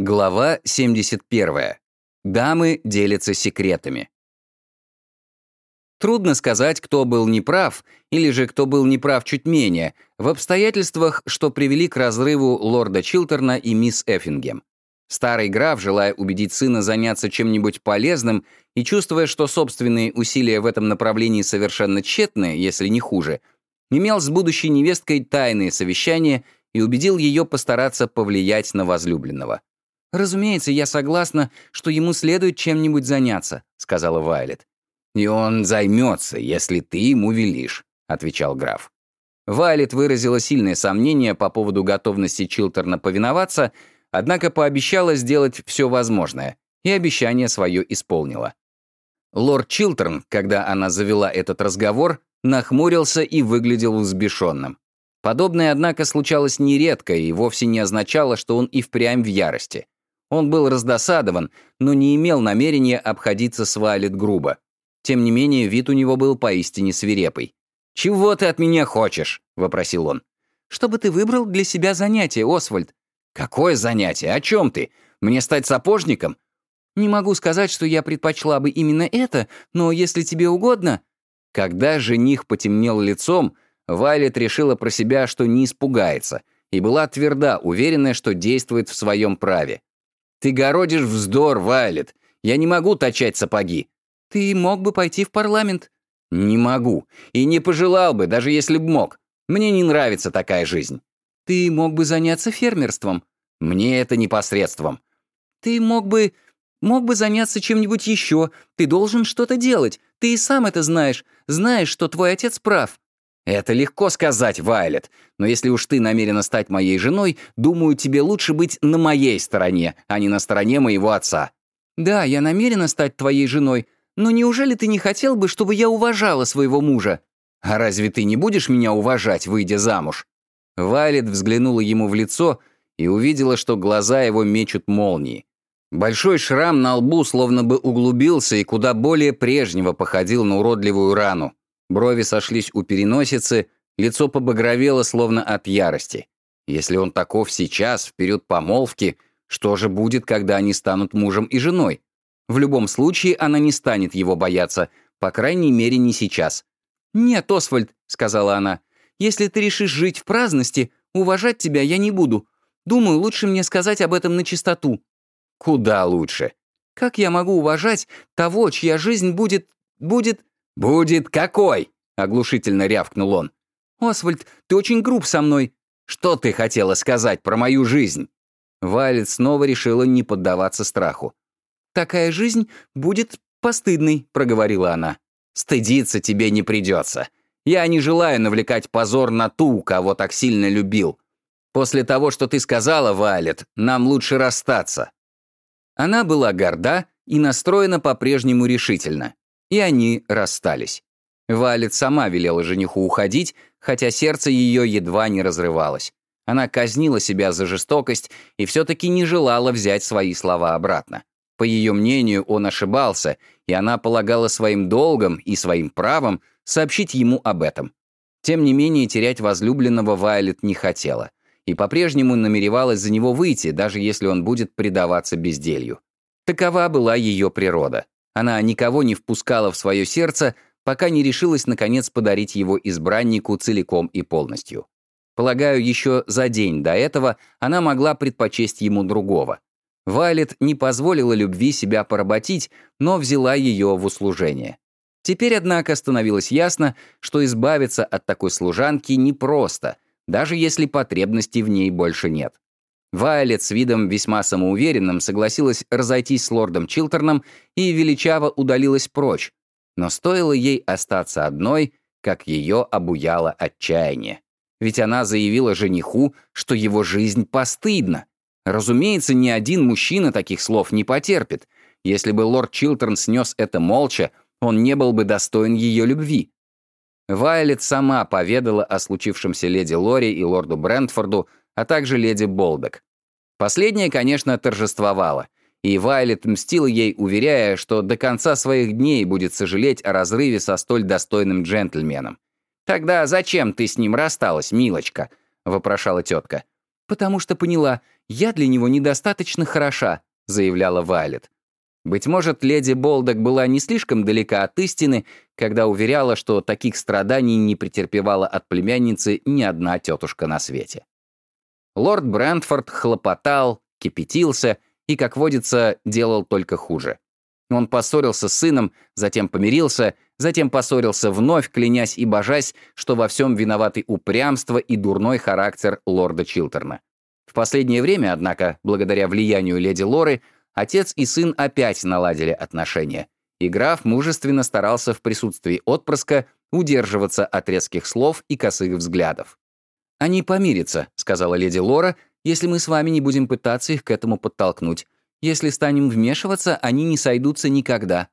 Глава 71. Дамы делятся секретами. Трудно сказать, кто был неправ, или же кто был неправ чуть менее, в обстоятельствах, что привели к разрыву лорда Чилтерна и мисс Эффингем. Старый граф, желая убедить сына заняться чем-нибудь полезным и чувствуя, что собственные усилия в этом направлении совершенно тщетны, если не хуже, имел с будущей невесткой тайные совещания и убедил ее постараться повлиять на возлюбленного. «Разумеется, я согласна, что ему следует чем-нибудь заняться», — сказала Вайлет. «И он займется, если ты ему велишь», — отвечал граф. Вайлет выразила сильное сомнение по поводу готовности Чилтерна повиноваться, однако пообещала сделать все возможное, и обещание свое исполнила. Лорд Чилтерн, когда она завела этот разговор, нахмурился и выглядел взбешенным. Подобное, однако, случалось нередко и вовсе не означало, что он и впрямь в ярости. Он был раздосадован, но не имел намерения обходиться с Вайлет грубо. Тем не менее, вид у него был поистине свирепый. «Чего ты от меня хочешь?» — вопросил он. «Чтобы ты выбрал для себя занятие, Освальд». «Какое занятие? О чем ты? Мне стать сапожником?» «Не могу сказать, что я предпочла бы именно это, но если тебе угодно...» Когда жених потемнел лицом, Вайлет решила про себя, что не испугается, и была тверда, уверенная, что действует в своем праве. «Ты городишь вздор, Вайлет. Я не могу точать сапоги». «Ты мог бы пойти в парламент». «Не могу. И не пожелал бы, даже если б мог. Мне не нравится такая жизнь». «Ты мог бы заняться фермерством». «Мне это непосредством». «Ты мог бы... мог бы заняться чем-нибудь еще. Ты должен что-то делать. Ты и сам это знаешь. Знаешь, что твой отец прав». «Это легко сказать, Вайлет, но если уж ты намерена стать моей женой, думаю, тебе лучше быть на моей стороне, а не на стороне моего отца». «Да, я намерена стать твоей женой, но неужели ты не хотел бы, чтобы я уважала своего мужа?» «А разве ты не будешь меня уважать, выйдя замуж?» Вайлет взглянула ему в лицо и увидела, что глаза его мечут молнии. Большой шрам на лбу словно бы углубился и куда более прежнего походил на уродливую рану. Брови сошлись у переносицы, лицо побагровело словно от ярости. Если он таков сейчас, в период помолвки, что же будет, когда они станут мужем и женой? В любом случае, она не станет его бояться, по крайней мере, не сейчас. «Нет, Освальд», — сказала она, — «если ты решишь жить в праздности, уважать тебя я не буду. Думаю, лучше мне сказать об этом на чистоту». «Куда лучше?» «Как я могу уважать того, чья жизнь будет... будет...» «Будет какой?» — оглушительно рявкнул он. «Освальд, ты очень груб со мной». «Что ты хотела сказать про мою жизнь?» Вайлет снова решила не поддаваться страху. «Такая жизнь будет постыдной», — проговорила она. «Стыдиться тебе не придется. Я не желаю навлекать позор на ту, кого так сильно любил. После того, что ты сказала, Вайлет, нам лучше расстаться». Она была горда и настроена по-прежнему решительно и они расстались. Валет сама велела жениху уходить, хотя сердце ее едва не разрывалось. Она казнила себя за жестокость и все-таки не желала взять свои слова обратно. По ее мнению, он ошибался, и она полагала своим долгом и своим правом сообщить ему об этом. Тем не менее, терять возлюбленного Вайлет не хотела и по-прежнему намеревалась за него выйти, даже если он будет предаваться безделью. Такова была ее природа. Она никого не впускала в свое сердце, пока не решилась, наконец, подарить его избраннику целиком и полностью. Полагаю, еще за день до этого она могла предпочесть ему другого. Вайлет не позволила любви себя поработить, но взяла ее в услужение. Теперь, однако, становилось ясно, что избавиться от такой служанки непросто, даже если потребностей в ней больше нет. Вайлет с видом весьма самоуверенным согласилась разойтись с лордом Чилтерном и величаво удалилась прочь. Но стоило ей остаться одной, как ее обуяло отчаяние. Ведь она заявила жениху, что его жизнь постыдна. Разумеется, ни один мужчина таких слов не потерпит. Если бы лорд Чилтерн снес это молча, он не был бы достоин ее любви. Вайлет сама поведала о случившемся леди Лори и лорду Брентфорду, а также леди Болбек. Последняя, конечно, торжествовала, и Вайлет мстила ей, уверяя, что до конца своих дней будет сожалеть о разрыве со столь достойным джентльменом. «Тогда зачем ты с ним рассталась, милочка?» — вопрошала тетка. «Потому что поняла, я для него недостаточно хороша», — заявляла Вайлет. Быть может, леди Болдок была не слишком далека от истины, когда уверяла, что таких страданий не претерпевала от племянницы ни одна тетушка на свете. Лорд Брентфорд хлопотал, кипятился и, как водится, делал только хуже. Он поссорился с сыном, затем помирился, затем поссорился вновь, клянясь и божась, что во всем виноваты упрямство и дурной характер лорда Чилтерна. В последнее время, однако, благодаря влиянию леди Лоры, отец и сын опять наладили отношения, и граф мужественно старался в присутствии отпрыска удерживаться от резких слов и косых взглядов. «Они помирятся», — сказала леди Лора, «если мы с вами не будем пытаться их к этому подтолкнуть. Если станем вмешиваться, они не сойдутся никогда».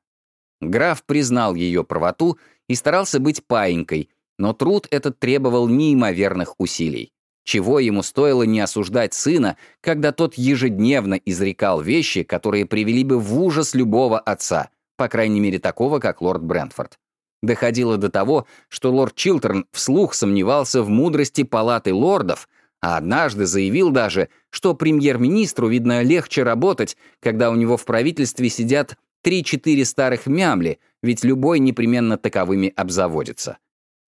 Граф признал ее правоту и старался быть паинькой, но труд этот требовал неимоверных усилий. Чего ему стоило не осуждать сына, когда тот ежедневно изрекал вещи, которые привели бы в ужас любого отца, по крайней мере такого, как лорд Брентфорд. Доходило до того, что лорд Чилтерн вслух сомневался в мудрости палаты лордов, а однажды заявил даже, что премьер-министру, видно, легче работать, когда у него в правительстве сидят 3-4 старых мямли, ведь любой непременно таковыми обзаводится.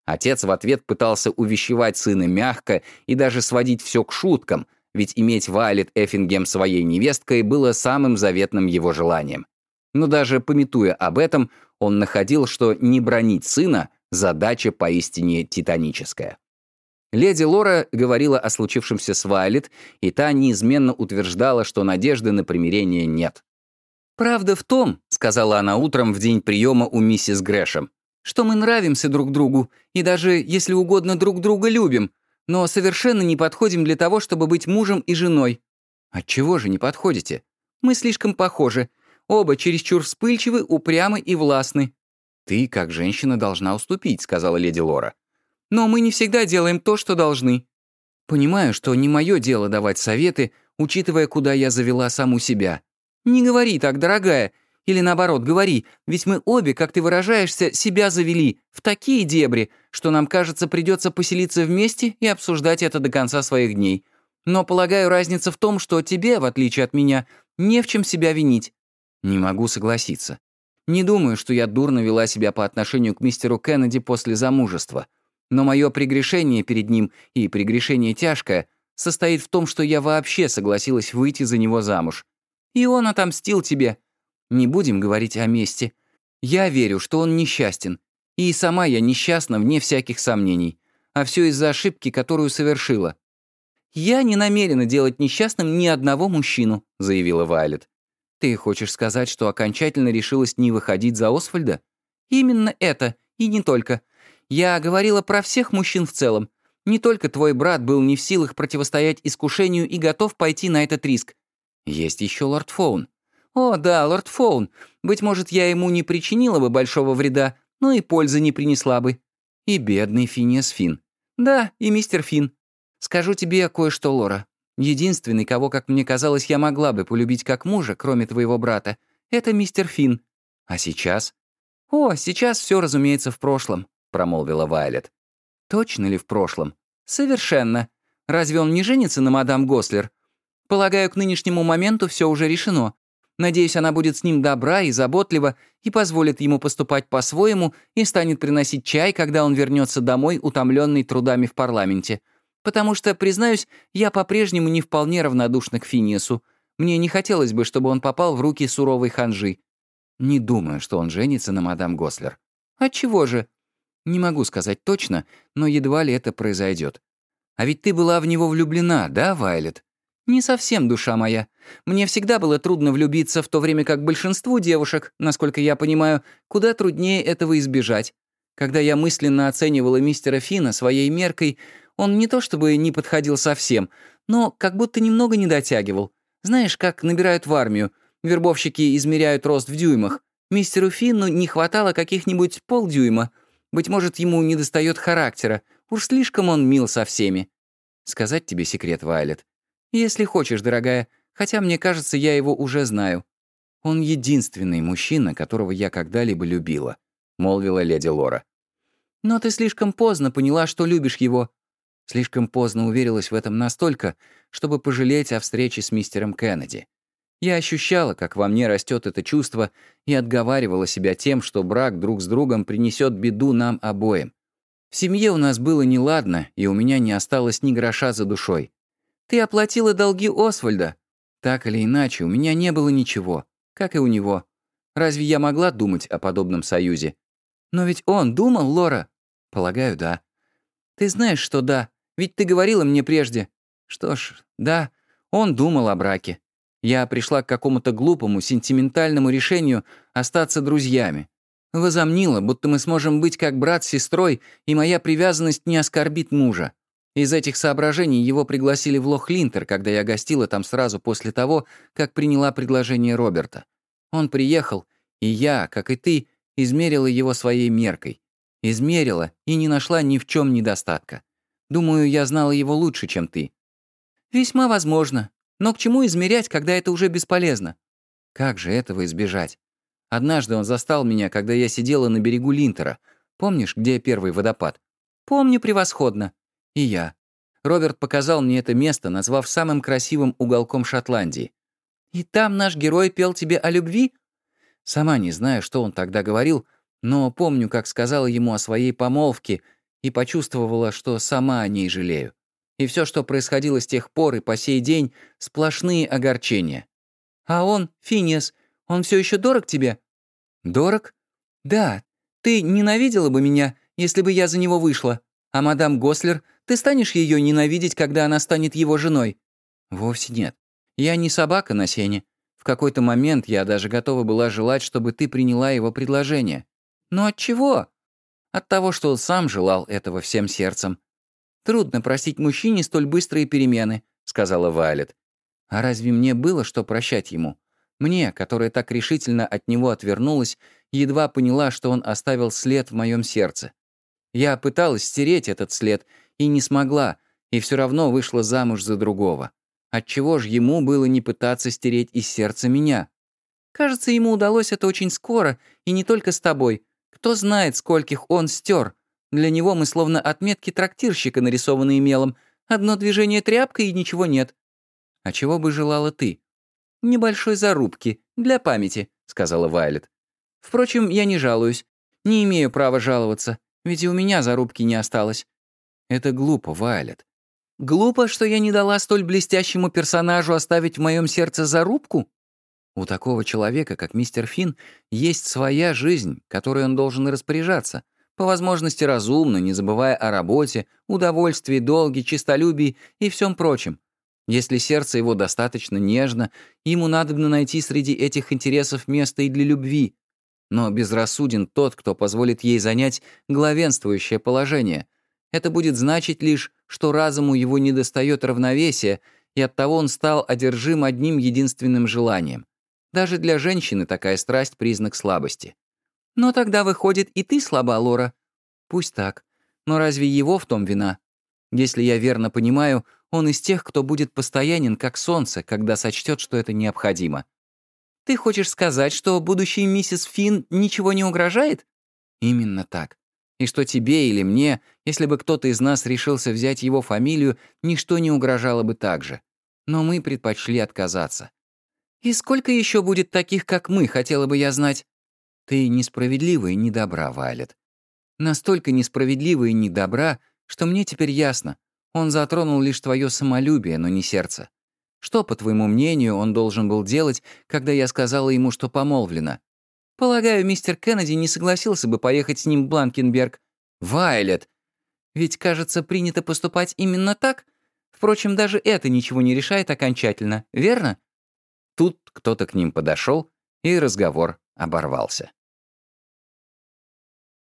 Отец в ответ пытался увещевать сына мягко и даже сводить все к шуткам, ведь иметь Вайлет Эффингем своей невесткой было самым заветным его желанием. Но даже пометуя об этом, он находил, что не бронить сына — задача поистине титаническая. Леди Лора говорила о случившемся с Вайлет, и та неизменно утверждала, что надежды на примирение нет. «Правда в том», — сказала она утром в день приема у миссис Грэшем, «что мы нравимся друг другу, и даже, если угодно, друг друга любим, но совершенно не подходим для того, чтобы быть мужем и женой». «Отчего же не подходите? Мы слишком похожи. Оба чересчур вспыльчивы, упрямы и властны». «Ты, как женщина, должна уступить», — сказала леди Лора. «Но мы не всегда делаем то, что должны». «Понимаю, что не мое дело давать советы, учитывая, куда я завела саму себя». «Не говори так, дорогая. Или наоборот, говори, ведь мы обе, как ты выражаешься, себя завели в такие дебри, что нам, кажется, придется поселиться вместе и обсуждать это до конца своих дней. Но, полагаю, разница в том, что тебе, в отличие от меня, не в чем себя винить. Не могу согласиться. Не думаю, что я дурно вела себя по отношению к мистеру Кеннеди после замужества. Но мое прегрешение перед ним, и прегрешение тяжкое, состоит в том, что я вообще согласилась выйти за него замуж. И он отомстил тебе. Не будем говорить о мести. Я верю, что он несчастен. И сама я несчастна, вне всяких сомнений. А все из-за ошибки, которую совершила. «Я не намерена делать несчастным ни одного мужчину», — заявила Вайлет. «Ты хочешь сказать, что окончательно решилась не выходить за Освальда?» «Именно это, и не только. Я говорила про всех мужчин в целом. Не только твой брат был не в силах противостоять искушению и готов пойти на этот риск. Есть еще лорд Фоун. О, да, лорд Фоун. Быть может, я ему не причинила бы большого вреда, но и пользы не принесла бы. И бедный Финиас Фин. Да, и мистер Фин. Скажу тебе кое-что, Лора. Единственный, кого, как мне казалось, я могла бы полюбить как мужа, кроме твоего брата, это мистер Финн. А сейчас? О, сейчас все, разумеется, в прошлом, промолвила Вайлет. Точно ли в прошлом? Совершенно. Разве он не женится на мадам Гослер? Полагаю, к нынешнему моменту все уже решено. Надеюсь, она будет с ним добра и заботлива и позволит ему поступать по-своему и станет приносить чай, когда он вернется домой, утомленный трудами в парламенте. Потому что, признаюсь, я по-прежнему не вполне равнодушна к Финиасу. Мне не хотелось бы, чтобы он попал в руки суровой ханжи. Не думаю, что он женится на мадам Гослер. Отчего же? Не могу сказать точно, но едва ли это произойдет. А ведь ты была в него влюблена, да, Вайлет? Не совсем, душа моя. Мне всегда было трудно влюбиться, в то время как большинству девушек, насколько я понимаю, куда труднее этого избежать. Когда я мысленно оценивала мистера Фина своей меркой, он не то чтобы не подходил совсем, но как будто немного не дотягивал. Знаешь, как набирают в армию. Вербовщики измеряют рост в дюймах. Мистеру Финну не хватало каких-нибудь полдюйма. Быть может, ему недостает характера. Уж слишком он мил со всеми. Сказать тебе секрет, Вайлет? Если хочешь, дорогая, хотя мне кажется, я его уже знаю. Он единственный мужчина, которого я когда-либо любила», — молвила леди Лора. «Но ты слишком поздно поняла, что любишь его. Слишком поздно уверилась в этом настолько, чтобы пожалеть о встрече с мистером Кеннеди. Я ощущала, как во мне растет это чувство, и отговаривала себя тем, что брак друг с другом принесет беду нам обоим. В семье у нас было неладно, и у меня не осталось ни гроша за душой. Ты оплатила долги Освальда. Так или иначе, у меня не было ничего, как и у него. Разве я могла думать о подобном союзе? Но ведь он думал, Лора? Полагаю, да. Ты знаешь, что да, ведь ты говорила мне прежде. Что ж, да, он думал о браке. Я пришла к какому-то глупому, сентиментальному решению остаться друзьями. Возомнила, будто мы сможем быть как брат с сестрой, и моя привязанность не оскорбит мужа. Из этих соображений его пригласили в Лох-Линтер, когда я гостила там сразу после того, как приняла предложение Роберта. Он приехал, и я, как и ты, измерила его своей меркой. Измерила и не нашла ни в чем недостатка. Думаю, я знала его лучше, чем ты. Весьма возможно, но к чему измерять, когда это уже бесполезно? Как же этого избежать? Однажды он застал меня, когда я сидела на берегу Линтера. Помнишь, где первый водопад? Помню превосходно. И я. Роберт показал мне это место, назвав самым красивым уголком Шотландии. «И там наш герой пел тебе о любви?» Сама не знаю, что он тогда говорил, но помню, как сказала ему о своей помолвке и почувствовала, что сама о ней жалею. И все, что происходило с тех пор и по сей день, сплошные огорчения. А он, Финес, он все еще дорог тебе? Дорог? Да. Ты ненавидела бы меня, если бы я за него вышла. А мадам Гослер, ты станешь ее ненавидеть, когда она станет его женой? Вовсе нет. Я не собака на сене. В какой-то момент я даже готова была желать, чтобы ты приняла его предложение. Но от чего? От того, что он сам желал этого всем сердцем. «Трудно просить мужчине столь быстрые перемены», — сказала Вайлет. «А разве мне было что прощать ему? Мне, которая так решительно от него отвернулась, едва поняла, что он оставил след в моем сердце. Я пыталась стереть этот след и не смогла, и все равно вышла замуж за другого. Отчего же ему было не пытаться стереть из сердца меня? Кажется, ему удалось это очень скоро, и не только с тобой. Кто знает, скольких он стер. Для него мы словно отметки трактирщика, нарисованные мелом. Одно движение тряпкой и ничего нет. А чего бы желала ты? Небольшой зарубки, для памяти, сказала Вайлет. Впрочем, я не жалуюсь. Не имею права жаловаться, ведь и у меня зарубки не осталось. Это глупо, Вайлет. Глупо, что я не дала столь блестящему персонажу оставить в моем сердце зарубку? У такого человека, как мистер Финн, есть своя жизнь, которой он должен распоряжаться — по возможности разумно, не забывая о работе, удовольствии, долге, честолюбии и всем прочем. Если сердце его достаточно нежно, ему надобно найти среди этих интересов место и для любви. Но безрассуден тот, кто позволит ей занять главенствующее положение. Это будет значить лишь, что разуму его недостает равновесия, и оттого он стал одержим одним единственным желанием. Даже для женщины такая страсть — признак слабости. Но тогда, выходит, и ты слаба, Лора. Пусть так. Но разве его в том вина? Если я верно понимаю, он из тех, кто будет постоянен, как солнце, когда сочтет, что это необходимо. Ты хочешь сказать, что будущей миссис Финн ничего не угрожает? Именно так. И что тебе или мне, если бы кто-то из нас решился взять его фамилию, ничто не угрожало бы так же. Но мы предпочли отказаться. И сколько еще будет таких, как мы, хотела бы я знать? Ты несправедлива и недобра, Вайлет. Настолько несправедлива и недобра, что мне теперь ясно. Он затронул лишь твое самолюбие, но не сердце. Что, по твоему мнению, он должен был делать, когда я сказала ему, что помолвлена? Полагаю, мистер Кеннеди не согласился бы поехать с ним в Бланкенберг. Вайлет! Ведь, кажется, принято поступать именно так. Впрочем, даже это ничего не решает окончательно, верно? Тут кто-то к ним подошел, и разговор оборвался.